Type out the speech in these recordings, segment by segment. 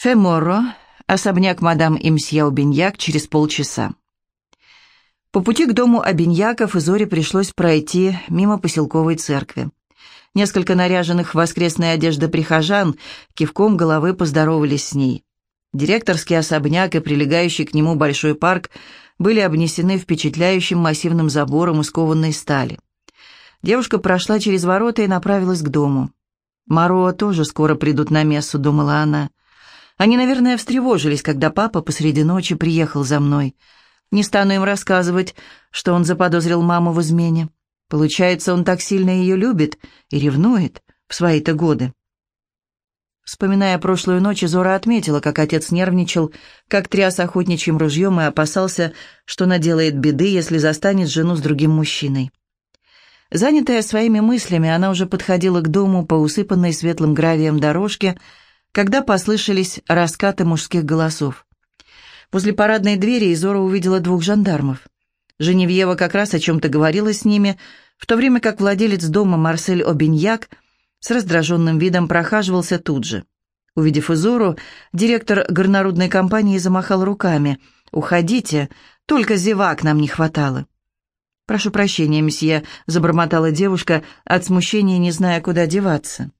Феморро, особняк мадам Имсье Обиньяк через полчаса. По пути к дому Обиньяков Изоре пришлось пройти мимо поселковой церкви. Несколько наряженных в воскресные одежды прихожан кивком головы поздоровались с ней. Директорский особняк и прилегающий к нему большой парк были обнесены впечатляющим массивным забором из кованой стали. Девушка прошла через ворота и направилась к дому. «Маро тоже скоро придут на мессу», — думала она. Они, наверное, встревожились, когда папа посреди ночи приехал за мной. Не стану им рассказывать, что он заподозрил маму в измене. Получается, он так сильно ее любит и ревнует в свои-то годы. Вспоминая прошлую ночь, Зора отметила, как отец нервничал, как тряс охотничьим ружьем и опасался, что наделает беды, если застанет жену с другим мужчиной. Занятая своими мыслями, она уже подходила к дому по усыпанной светлым гравием дорожке, когда послышались раскаты мужских голосов. Возле парадной двери Изора увидела двух жандармов. Женевьева как раз о чем-то говорила с ними, в то время как владелец дома Марсель Обиньяк с раздраженным видом прохаживался тут же. Увидев Изору, директор горнорудной компании замахал руками. «Уходите, только зевак нам не хватало». «Прошу прощения, месье», — забормотала девушка, от смущения не зная, куда деваться.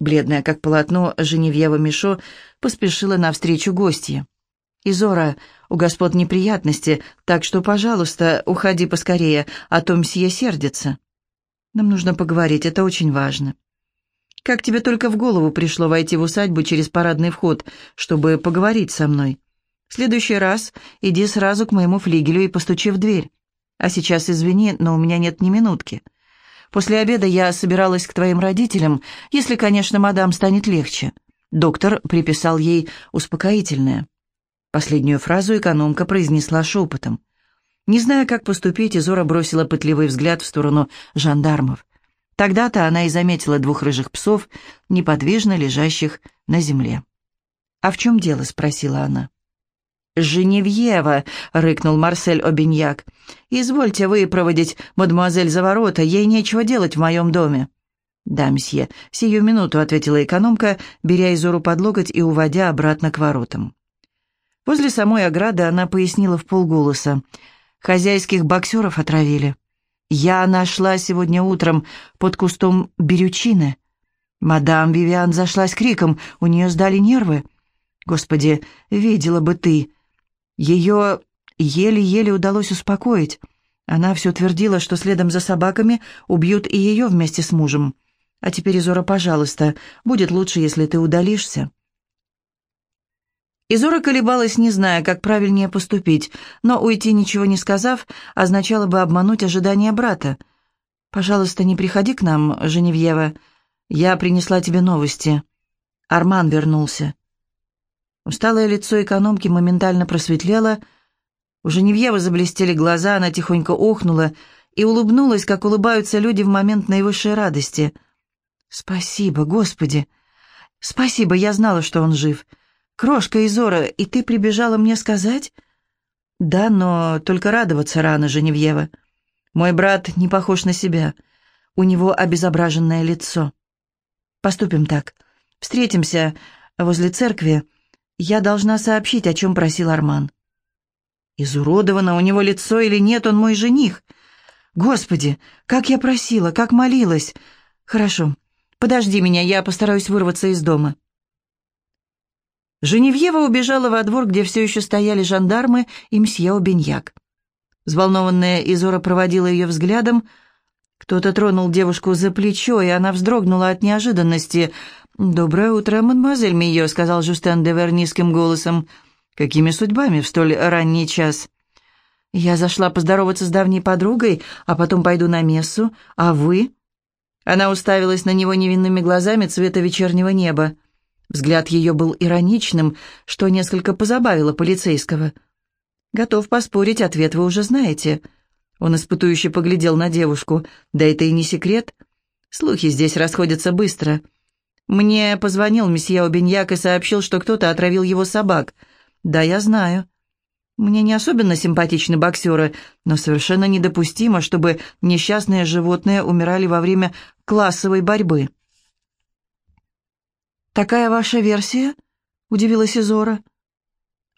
Бледная, как полотно, Женевьева Мишо поспешила навстречу гостье. «Изора, у господ неприятности, так что, пожалуйста, уходи поскорее, а то мсье сердится. Нам нужно поговорить, это очень важно». «Как тебе только в голову пришло войти в усадьбу через парадный вход, чтобы поговорить со мной? В следующий раз иди сразу к моему флигелю и постучи в дверь. А сейчас извини, но у меня нет ни минутки». После обеда я собиралась к твоим родителям, если, конечно, мадам станет легче. Доктор приписал ей успокоительное. Последнюю фразу экономка произнесла шепотом. Не зная, как поступить, Изора бросила пытливый взгляд в сторону жандармов. Тогда-то она и заметила двух рыжих псов, неподвижно лежащих на земле. «А в чем дело?» — спросила она. «Женевьева!» — рыкнул Марсель Обиньяк. «Извольте вы проводить мадемуазель за ворота, ей нечего делать в моем доме». «Да, мсье, сию минуту», — ответила экономка, беря Изору под локоть и уводя обратно к воротам. Возле самой ограды она пояснила в полголоса. «Хозяйских боксеров отравили. Я нашла сегодня утром под кустом берючины. Мадам Вивиан зашлась криком, у нее сдали нервы. Господи, видела бы ты!» Ее еле-еле удалось успокоить. Она все твердила, что следом за собаками убьют и ее вместе с мужем. А теперь, Изора, пожалуйста, будет лучше, если ты удалишься. Изора колебалась, не зная, как правильнее поступить, но уйти, ничего не сказав, означало бы обмануть ожидания брата. «Пожалуйста, не приходи к нам, Женевьева. Я принесла тебе новости. Арман вернулся. Усталое лицо экономки моментально просветлело. У Женевьевы заблестели глаза, она тихонько охнула и улыбнулась, как улыбаются люди в момент наивысшей радости. «Спасибо, Господи! Спасибо, я знала, что он жив. Крошка Изора, и ты прибежала мне сказать?» «Да, но только радоваться рано, Женевьева. Мой брат не похож на себя. У него обезображенное лицо. Поступим так. Встретимся возле церкви, я должна сообщить, о чем просил Арман. Изуродовано у него лицо или нет, он мой жених. Господи, как я просила, как молилась. Хорошо, подожди меня, я постараюсь вырваться из дома. Женевьева убежала во двор, где все еще стояли жандармы и мсье Обиньяк. Взволнованная Изора проводила ее взглядом. Кто-то тронул девушку за плечо, и она вздрогнула от неожиданности — «Доброе утро, мадемуазель Мийо», — сказал Жустен Девер низким голосом. «Какими судьбами в столь ранний час?» «Я зашла поздороваться с давней подругой, а потом пойду на мессу. А вы?» Она уставилась на него невинными глазами цвета вечернего неба. Взгляд ее был ироничным, что несколько позабавило полицейского. «Готов поспорить, ответ вы уже знаете». Он испытующе поглядел на девушку. «Да это и не секрет. Слухи здесь расходятся быстро». Мне позвонил месье Обиньяк и сообщил, что кто-то отравил его собак. Да, я знаю. Мне не особенно симпатичны боксеры, но совершенно недопустимо, чтобы несчастные животные умирали во время классовой борьбы. Такая ваша версия? — удивилась Изора.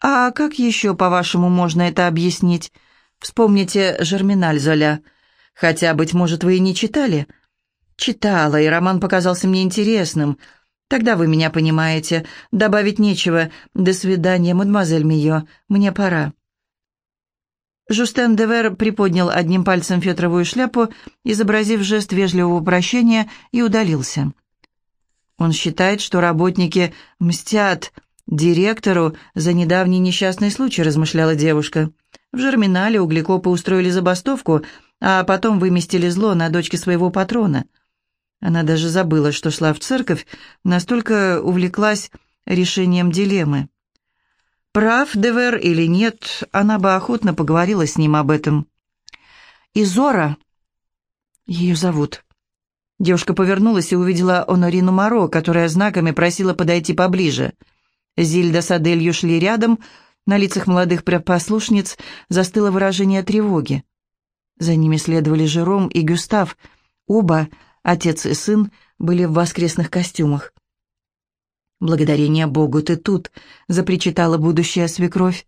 «А как еще, по-вашему, можно это объяснить? Вспомните «Жерминаль Золя». Хотя, быть может, вы и не читали?» «Читала, и роман показался мне интересным. Тогда вы меня понимаете. Добавить нечего. До свидания, мадемуазель Мио. Мне пора». Жустен Девер приподнял одним пальцем фетровую шляпу, изобразив жест вежливого прощения, и удалился. Он считает, что работники мстят директору за недавний несчастный случай, размышляла девушка. В Жерминале углекопы устроили забастовку, а потом выместили зло на дочке своего патрона. Она даже забыла, что шла в церковь, настолько увлеклась решением дилеммы. Прав Девер или нет, она бы охотно поговорила с ним об этом. И Зора, ее зовут. Девушка повернулась и увидела Онорину Моро, которая знаками просила подойти поближе. Зильда с Аделью шли рядом, на лицах молодых послушниц застыло выражение тревоги. За ними следовали Жером и Гюстав. Оба, отец и сын, были в воскресных костюмах. «Благодарение Богу ты тут», — запричитала будущая свекровь.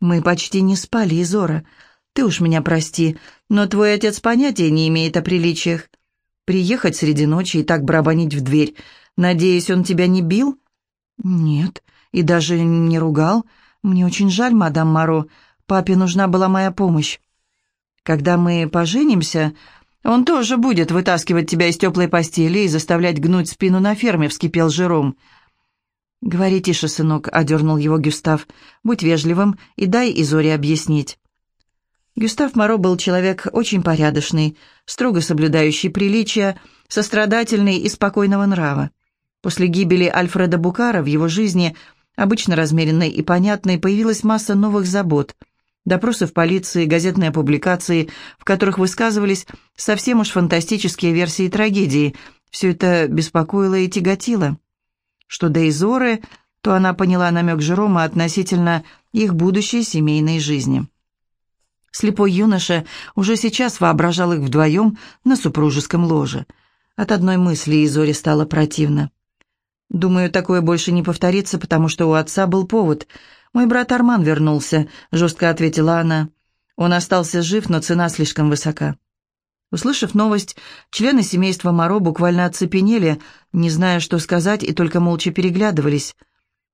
«Мы почти не спали, Изора. Ты уж меня прости, но твой отец понятия не имеет о приличиях. Приехать среди ночи и так барабанить в дверь. Надеюсь, он тебя не бил?» «Нет, и даже не ругал. Мне очень жаль, мадам Моро. Папе нужна была моя помощь. Когда мы поженимся, он тоже будет вытаскивать тебя из теплой постели и заставлять гнуть спину на ферме», — вскипел Жером. «Говори тише, сынок», — одернул его Гюстав. «Будь вежливым и дай Изоре объяснить». Гюстав Моро был человек очень порядочный, строго соблюдающий приличия, сострадательный и спокойного нрава. После гибели Альфреда Букара в его жизни, обычно размеренной и понятной, появилась масса новых забот. Допросы в полиции, газетные публикации, в которых высказывались совсем уж фантастические версии трагедии. Все это беспокоило и тяготило. Что до Изоры, то она поняла намек Жерома относительно их будущей семейной жизни. Слепой юноша уже сейчас воображал их вдвоем на супружеском ложе. От одной мысли Изоре стало противно. «Думаю, такое больше не повторится, потому что у отца был повод. Мой брат Арман вернулся», — жестко ответила она. «Он остался жив, но цена слишком высока». Услышав новость, члены семейства Моро буквально оцепенели, не зная, что сказать, и только молча переглядывались.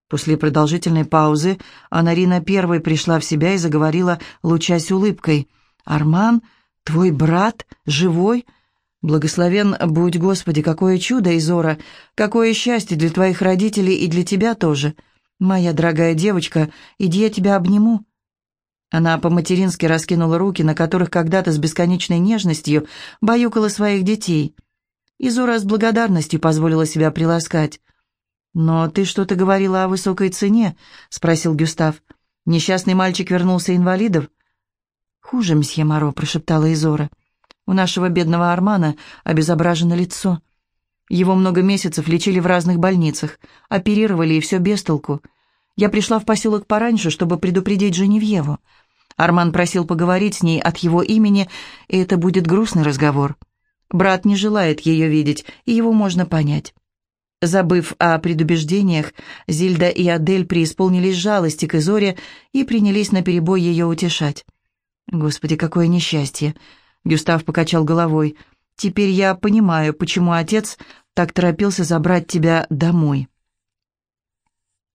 После продолжительной паузы Анарина первой пришла в себя и заговорила, лучась улыбкой. «Арман, твой брат, живой?» «Благословен будь, Господи, какое чудо, Изора! Какое счастье для твоих родителей и для тебя тоже! Моя дорогая девочка, иди я тебя обниму!» Она по-матерински раскинула руки, на которых когда-то с бесконечной нежностью баюкала своих детей. Изура с благодарностью позволила себя приласкать. «Но ты что-то говорила о высокой цене?» — спросил Гюстав. «Несчастный мальчик вернулся инвалидов?» «Хуже, мсье Моро», — прошептала Изора. «У нашего бедного Армана обезображено лицо. Его много месяцев лечили в разных больницах, оперировали, и все без толку. Я пришла в поселок пораньше, чтобы предупредить Женевьеву. Арман просил поговорить с ней от его имени, и это будет грустный разговор. Брат не желает ее видеть, и его можно понять. Забыв о предубеждениях, Зильда и Адель преисполнились жалости к Изоре и принялись наперебой ее утешать. «Господи, какое несчастье!» Гюстав покачал головой. «Теперь я понимаю, почему отец так торопился забрать тебя домой».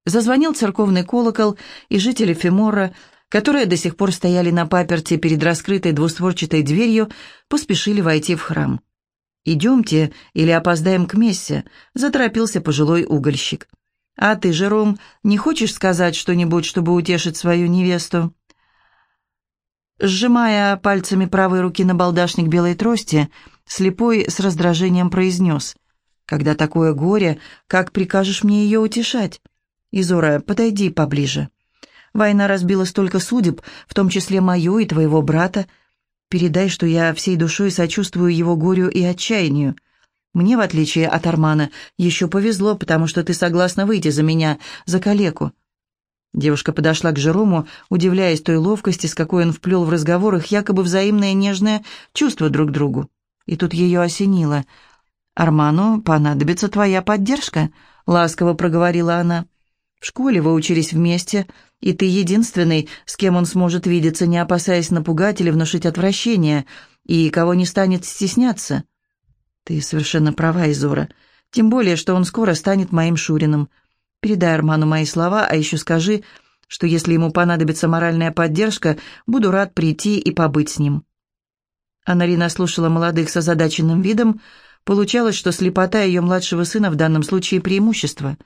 Зазвонил церковный колокол, и жители Фемора которые до сих пор стояли на паперте перед раскрытой двустворчатой дверью, поспешили войти в храм. «Идемте, или опоздаем к мессе», — заторопился пожилой угольщик. «А ты, Жером, не хочешь сказать что-нибудь, чтобы утешить свою невесту?» Сжимая пальцами правой руки на балдашник белой трости, слепой с раздражением произнес. «Когда такое горе, как прикажешь мне ее утешать? Изора, подойди поближе». Война разбила столько судеб, в том числе мою и твоего брата. Передай, что я всей душой сочувствую его горю и отчаянию. Мне, в отличие от Армана, еще повезло, потому что ты согласна выйти за меня, за калеку». Девушка подошла к Жерому, удивляясь той ловкости, с какой он вплел в разговорах якобы взаимное нежное чувство друг к другу. И тут ее осенило. «Арману понадобится твоя поддержка», — ласково проговорила она. В школе вы учились вместе, и ты единственный, с кем он сможет видеться, не опасаясь напугать или внушить отвращение, и кого не станет стесняться. Ты совершенно права, Изора. Тем более, что он скоро станет моим Шуриным. Передай Арману мои слова, а еще скажи, что если ему понадобится моральная поддержка, буду рад прийти и побыть с ним». Анарина слушала молодых с озадаченным видом. Получалось, что слепота ее младшего сына в данном случае преимущество.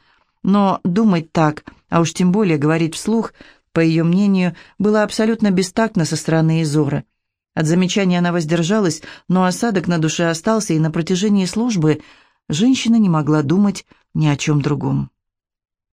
Но думать так, а уж тем более говорить вслух, по ее мнению, было абсолютно бестактно со стороны Изора. От замечания она воздержалась, но осадок на душе остался, и на протяжении службы женщина не могла думать ни о чем другом.